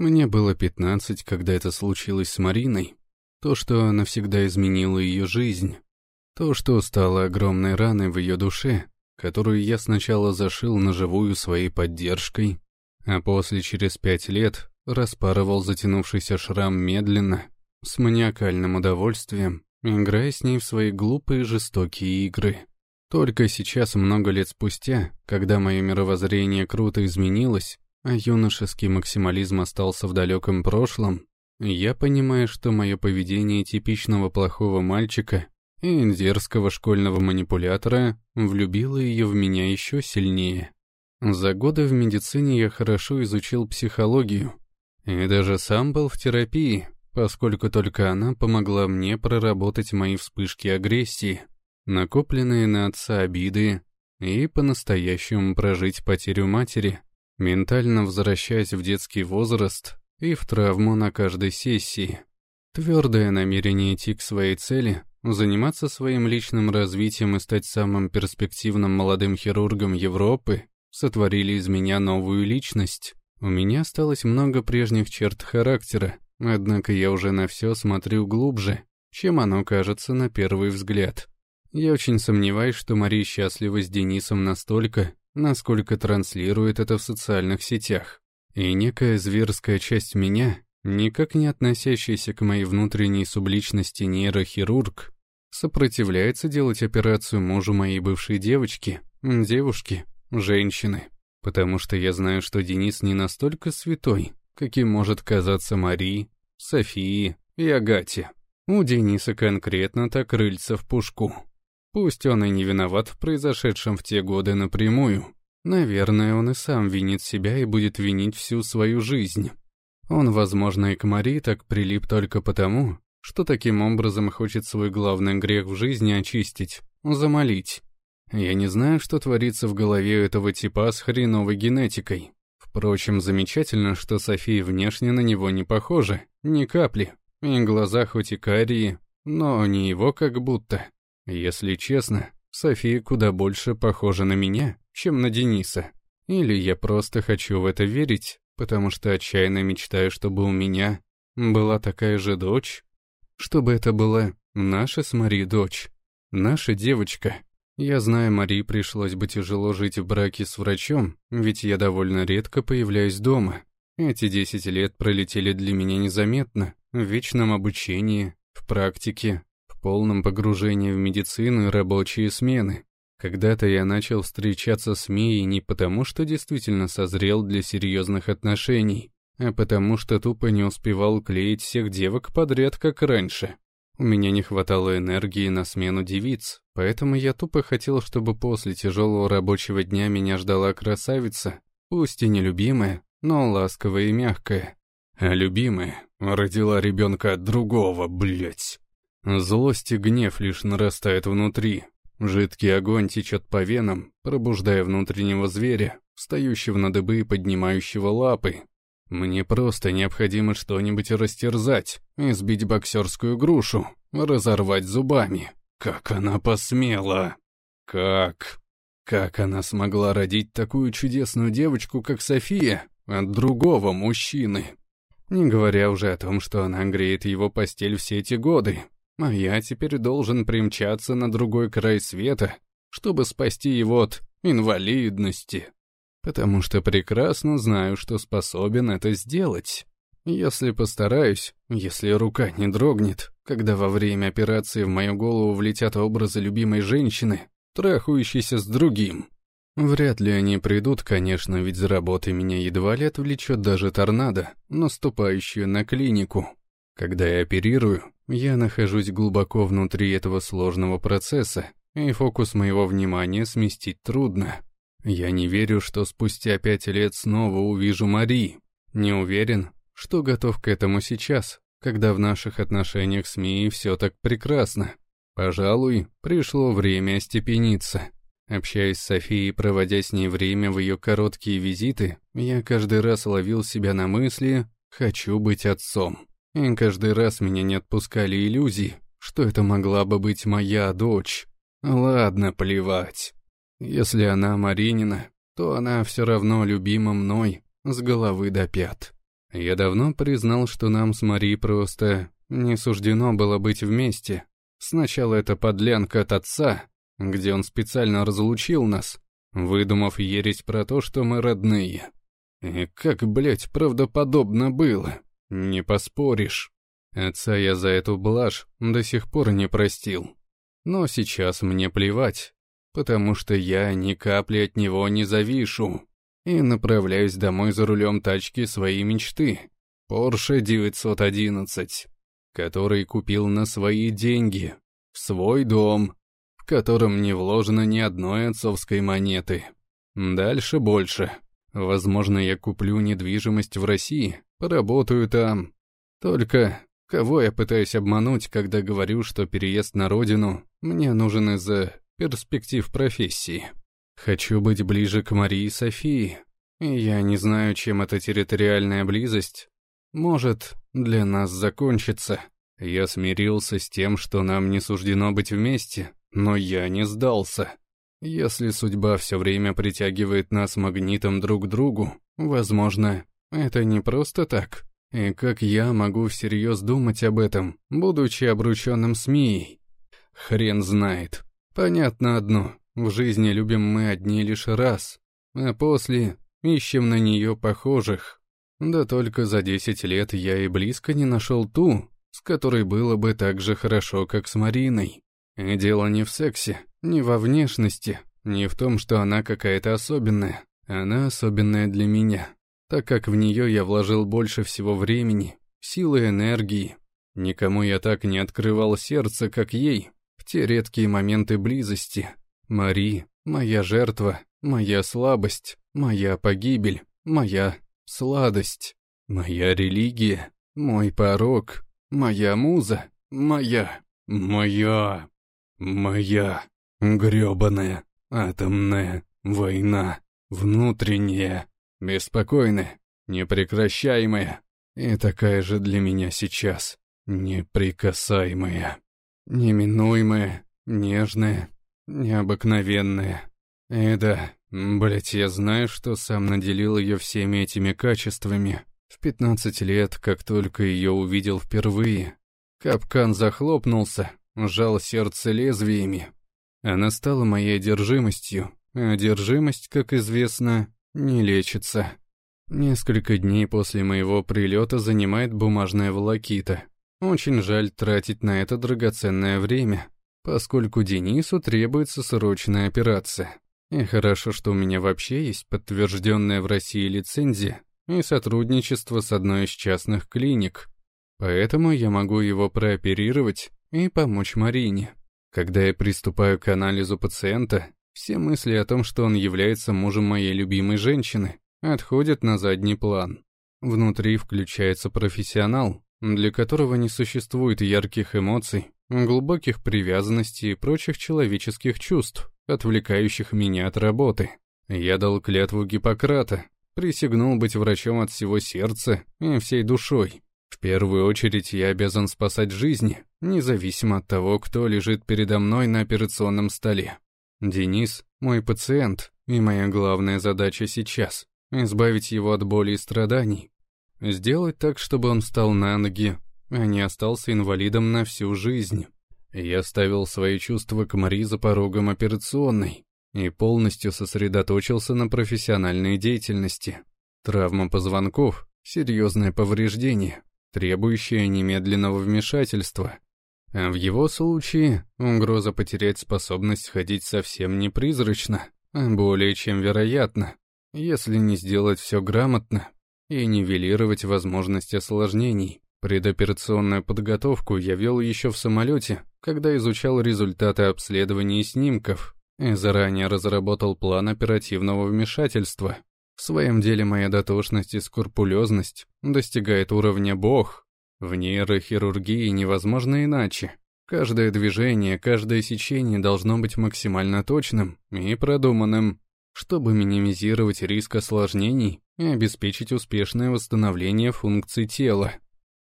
Мне было пятнадцать, когда это случилось с Мариной. То, что навсегда изменило ее жизнь. То, что стало огромной раной в ее душе, которую я сначала зашил на живую своей поддержкой, а после через пять лет распарывал затянувшийся шрам медленно, с маниакальным удовольствием, играя с ней в свои глупые жестокие игры. Только сейчас, много лет спустя, когда мое мировоззрение круто изменилось, а юношеский максимализм остался в далеком прошлом, я понимаю, что мое поведение типичного плохого мальчика и дерзкого школьного манипулятора влюбило ее в меня еще сильнее. За годы в медицине я хорошо изучил психологию и даже сам был в терапии, поскольку только она помогла мне проработать мои вспышки агрессии, накопленные на отца обиды и по-настоящему прожить потерю матери, ментально возвращаясь в детский возраст и в травму на каждой сессии. Твердое намерение идти к своей цели, заниматься своим личным развитием и стать самым перспективным молодым хирургом Европы сотворили из меня новую личность. У меня осталось много прежних черт характера, однако я уже на все смотрю глубже, чем оно кажется на первый взгляд. Я очень сомневаюсь, что Мария счастлива с Денисом настолько, насколько транслирует это в социальных сетях. И некая зверская часть меня, никак не относящаяся к моей внутренней субличности нейрохирург, сопротивляется делать операцию мужу моей бывшей девочки, девушки, женщины. Потому что я знаю, что Денис не настолько святой, каким может казаться Марии, Софии и Агате. У Дениса конкретно так рыльца в пушку. Пусть он и не виноват в произошедшем в те годы напрямую, Наверное, он и сам винит себя и будет винить всю свою жизнь. Он, возможно, и к Мари так прилип только потому, что таким образом хочет свой главный грех в жизни очистить, замолить. Я не знаю, что творится в голове этого типа с хреновой генетикой. Впрочем, замечательно, что София внешне на него не похожа, ни капли. И глаза хоть и карие, но не его как будто. Если честно, София куда больше похожа на меня, чем на Дениса. Или я просто хочу в это верить, потому что отчаянно мечтаю, чтобы у меня была такая же дочь. Чтобы это была наша с Мари дочь, наша девочка. Я знаю, Мари пришлось бы тяжело жить в браке с врачом, ведь я довольно редко появляюсь дома. Эти десять лет пролетели для меня незаметно, в вечном обучении, в практике, полном погружении в медицину и рабочие смены. Когда-то я начал встречаться с Мией не потому, что действительно созрел для серьезных отношений, а потому что тупо не успевал клеить всех девок подряд, как раньше. У меня не хватало энергии на смену девиц, поэтому я тупо хотел, чтобы после тяжелого рабочего дня меня ждала красавица, пусть и нелюбимая, но ласковая и мягкая. А любимая родила ребенка от другого, блять. Злость и гнев лишь нарастает внутри, Жидкий огонь течет по венам, пробуждая внутреннего зверя, встающего на дыбы и поднимающего лапы. Мне просто необходимо что-нибудь растерзать, избить боксерскую грушу, разорвать зубами. Как она посмела! Как? Как она смогла родить такую чудесную девочку, как София, от другого мужчины? Не говоря уже о том, что она греет его постель все эти годы, а я теперь должен примчаться на другой край света, чтобы спасти его от инвалидности. Потому что прекрасно знаю, что способен это сделать. Если постараюсь, если рука не дрогнет, когда во время операции в мою голову влетят образы любимой женщины, трахающейся с другим. Вряд ли они придут, конечно, ведь за работой меня едва ли отвлечет даже торнадо, наступающую на клинику. Когда я оперирую, я нахожусь глубоко внутри этого сложного процесса, и фокус моего внимания сместить трудно. Я не верю, что спустя пять лет снова увижу Мари. Не уверен, что готов к этому сейчас, когда в наших отношениях с Мией все так прекрасно. Пожалуй, пришло время остепениться. Общаясь с Софией, проводя с ней время в ее короткие визиты, я каждый раз ловил себя на мысли «хочу быть отцом». И каждый раз меня не отпускали иллюзии, что это могла бы быть моя дочь. Ладно, плевать. Если она Маринина, то она все равно любима мной с головы до пят. Я давно признал, что нам с Мари просто не суждено было быть вместе. Сначала это подлянка от отца, где он специально разлучил нас, выдумав ересь про то, что мы родные. И как, блядь, правдоподобно было, не поспоришь. Отца я за эту блажь до сих пор не простил. Но сейчас мне плевать, потому что я ни капли от него не завишу и направляюсь домой за рулем тачки своей мечты, Porsche 911, который купил на свои деньги, в свой дом, в котором не вложено ни одной отцовской монеты. Дальше больше. Возможно, я куплю недвижимость в России, поработаю там. Только кого я пытаюсь обмануть, когда говорю, что переезд на родину мне нужен из-за перспектив профессии? Хочу быть ближе к Марии и Софии. Я не знаю, чем эта территориальная близость может для нас закончиться. Я смирился с тем, что нам не суждено быть вместе, но я не сдался. Если судьба все время притягивает нас магнитом друг к другу, возможно, это не просто так. И как я могу всерьез думать об этом, будучи обрученным с Мией? Хрен знает. Понятно одно, в жизни любим мы одни лишь раз, а после ищем на нее похожих. Да только за десять лет я и близко не нашел ту, с которой было бы так же хорошо, как с Мариной. И дело не в сексе, не во внешности, не в том, что она какая-то особенная. Она особенная для меня, так как в нее я вложил больше всего времени, силы и энергии. Никому я так не открывал сердце, как ей, в те редкие моменты близости. Мари, моя жертва, моя слабость, моя погибель, моя сладость, моя религия, мой порог, моя муза, моя, моя. Моя грёбаная атомная война, внутренняя, беспокойная, непрекращаемая и такая же для меня сейчас, неприкасаемая, неминуемая, нежная, необыкновенная. И да, блять, я знаю, что сам наделил ее всеми этими качествами. В пятнадцать лет, как только ее увидел впервые, капкан захлопнулся, сжал сердце лезвиями. Она стала моей одержимостью, одержимость, как известно, не лечится. Несколько дней после моего прилета занимает бумажная волокита. Очень жаль тратить на это драгоценное время, поскольку Денису требуется срочная операция. И хорошо, что у меня вообще есть подтвержденная в России лицензия и сотрудничество с одной из частных клиник. Поэтому я могу его прооперировать и помочь Марине. Когда я приступаю к анализу пациента, все мысли о том, что он является мужем моей любимой женщины, отходят на задний план. Внутри включается профессионал, для которого не существует ярких эмоций, глубоких привязанностей и прочих человеческих чувств, отвлекающих меня от работы. Я дал клятву Гиппократа, присягнул быть врачом от всего сердца и всей душой, в первую очередь я обязан спасать жизни, независимо от того, кто лежит передо мной на операционном столе. Денис – мой пациент, и моя главная задача сейчас – избавить его от боли и страданий. Сделать так, чтобы он встал на ноги, а не остался инвалидом на всю жизнь. Я ставил свои чувства к Мари за порогом операционной и полностью сосредоточился на профессиональной деятельности. Травма позвонков, серьезное повреждение, требующее немедленного вмешательства. А в его случае угроза потерять способность ходить совсем не призрачна, а более чем вероятно, если не сделать все грамотно и нивелировать возможность осложнений. Предоперационную подготовку я вел еще в самолете, когда изучал результаты обследований снимков, и заранее разработал план оперативного вмешательства. В своем деле моя дотошность и скрупулезность достигает уровня бог. В нейрохирургии невозможно иначе. Каждое движение, каждое сечение должно быть максимально точным и продуманным, чтобы минимизировать риск осложнений и обеспечить успешное восстановление функций тела.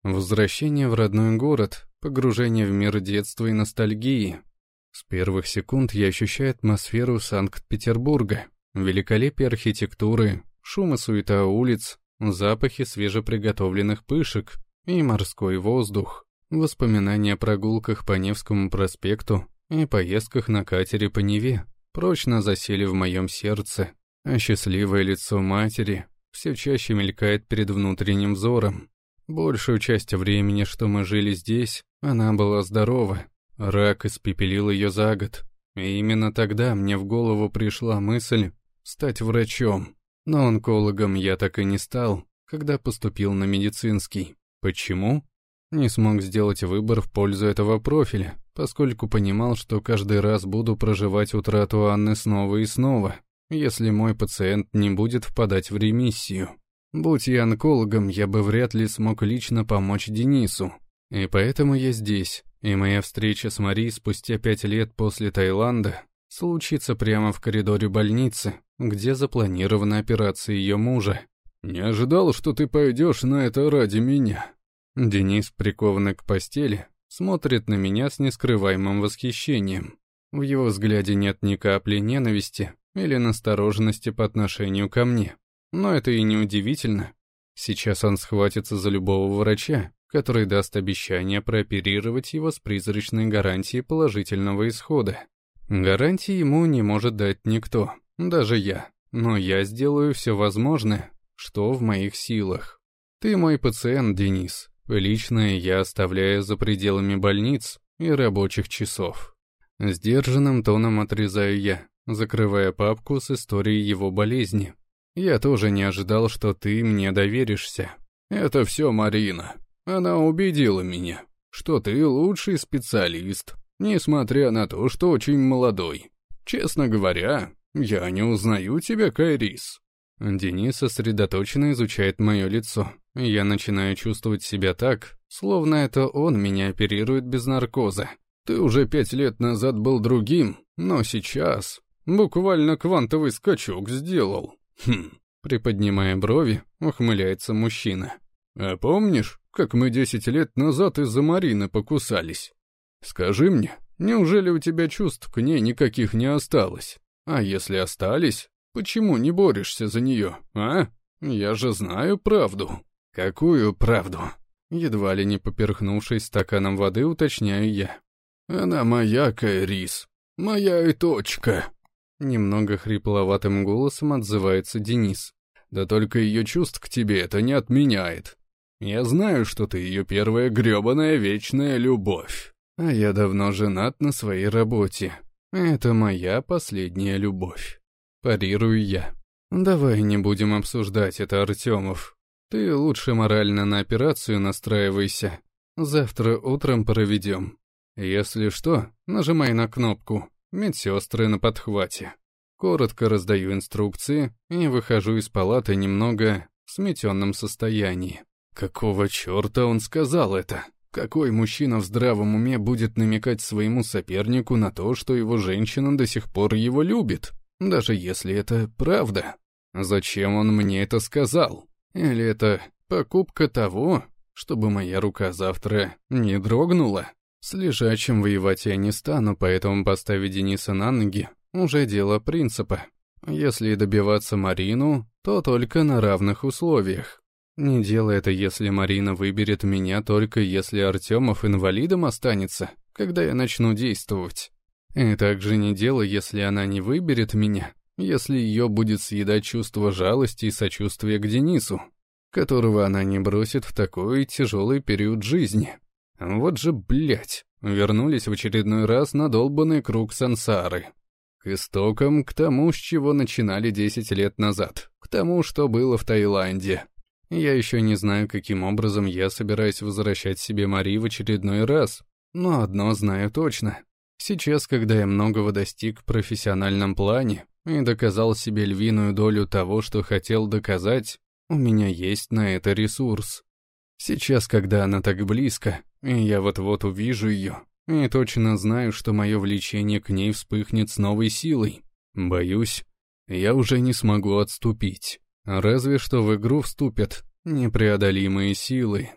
Возвращение в родной город, погружение в мир детства и ностальгии. С первых секунд я ощущаю атмосферу Санкт-Петербурга, великолепие архитектуры, шум и суета улиц, запахи свежеприготовленных пышек и морской воздух, воспоминания о прогулках по Невскому проспекту и поездках на катере по Неве прочно засели в моем сердце, а счастливое лицо матери все чаще мелькает перед внутренним взором. Большую часть времени, что мы жили здесь, она была здорова. Рак испепелил ее за год. И именно тогда мне в голову пришла мысль стать врачом. Но онкологом я так и не стал, когда поступил на медицинский. Почему? Не смог сделать выбор в пользу этого профиля, поскольку понимал, что каждый раз буду проживать утрату Анны снова и снова, если мой пациент не будет впадать в ремиссию. Будь я онкологом, я бы вряд ли смог лично помочь Денису. И поэтому я здесь, и моя встреча с Мари спустя пять лет после Таиланда случится прямо в коридоре больницы, где запланирована операция ее мужа. «Не ожидал, что ты пойдешь на это ради меня». Денис, прикованный к постели, смотрит на меня с нескрываемым восхищением. В его взгляде нет ни капли ненависти или настороженности по отношению ко мне. Но это и не удивительно. Сейчас он схватится за любого врача, который даст обещание прооперировать его с призрачной гарантией положительного исхода. Гарантии ему не может дать никто, даже я. Но я сделаю все возможное, что в моих силах. Ты мой пациент, Денис. Личное я оставляю за пределами больниц и рабочих часов. Сдержанным тоном отрезаю я, закрывая папку с историей его болезни, я тоже не ожидал, что ты мне доверишься. Это все Марина. Она убедила меня, что ты лучший специалист, несмотря на то, что очень молодой. Честно говоря, я не узнаю тебя, Кайрис. Денис сосредоточенно изучает мое лицо. Я начинаю чувствовать себя так, словно это он меня оперирует без наркоза. Ты уже пять лет назад был другим, но сейчас буквально квантовый скачок сделал. «Хм», — приподнимая брови, ухмыляется мужчина. «А помнишь, как мы десять лет назад из-за Марины покусались? Скажи мне, неужели у тебя чувств к ней никаких не осталось? А если остались, почему не борешься за нее, а? Я же знаю правду». «Какую правду?» Едва ли не поперхнувшись стаканом воды, уточняю я. «Она моя, Кайрис, моя и точка». Немного хрипловатым голосом отзывается Денис. «Да только ее чувств к тебе это не отменяет. Я знаю, что ты ее первая гребаная вечная любовь. А я давно женат на своей работе. Это моя последняя любовь. Парирую я. Давай не будем обсуждать это, Артемов. Ты лучше морально на операцию настраивайся. Завтра утром проведем. Если что, нажимай на кнопку. Медсестры на подхвате. Коротко раздаю инструкции и выхожу из палаты немного в сметенном состоянии. Какого черта он сказал это? Какой мужчина в здравом уме будет намекать своему сопернику на то, что его женщина до сих пор его любит, даже если это правда? Зачем он мне это сказал? Или это покупка того, чтобы моя рука завтра не дрогнула? С лежачим воевать я не стану, поэтому поставить Дениса на ноги уже дело принципа. Если добиваться Марину, то только на равных условиях. Не дело это, если Марина выберет меня только если Артемов инвалидом останется, когда я начну действовать. И также не дело, если она не выберет меня, если ее будет съедать чувство жалости и сочувствия к Денису, которого она не бросит в такой тяжелый период жизни. Вот же, блядь, вернулись в очередной раз на долбанный круг сансары. К истокам, к тому, с чего начинали 10 лет назад, к тому, что было в Таиланде. Я еще не знаю, каким образом я собираюсь возвращать себе Мари в очередной раз, но одно знаю точно. Сейчас, когда я многого достиг в профессиональном плане и доказал себе львиную долю того, что хотел доказать, у меня есть на это ресурс. Сейчас, когда она так близко, и я вот-вот увижу ее, и точно знаю, что мое влечение к ней вспыхнет с новой силой. Боюсь, я уже не смогу отступить. Разве что в игру вступят непреодолимые силы.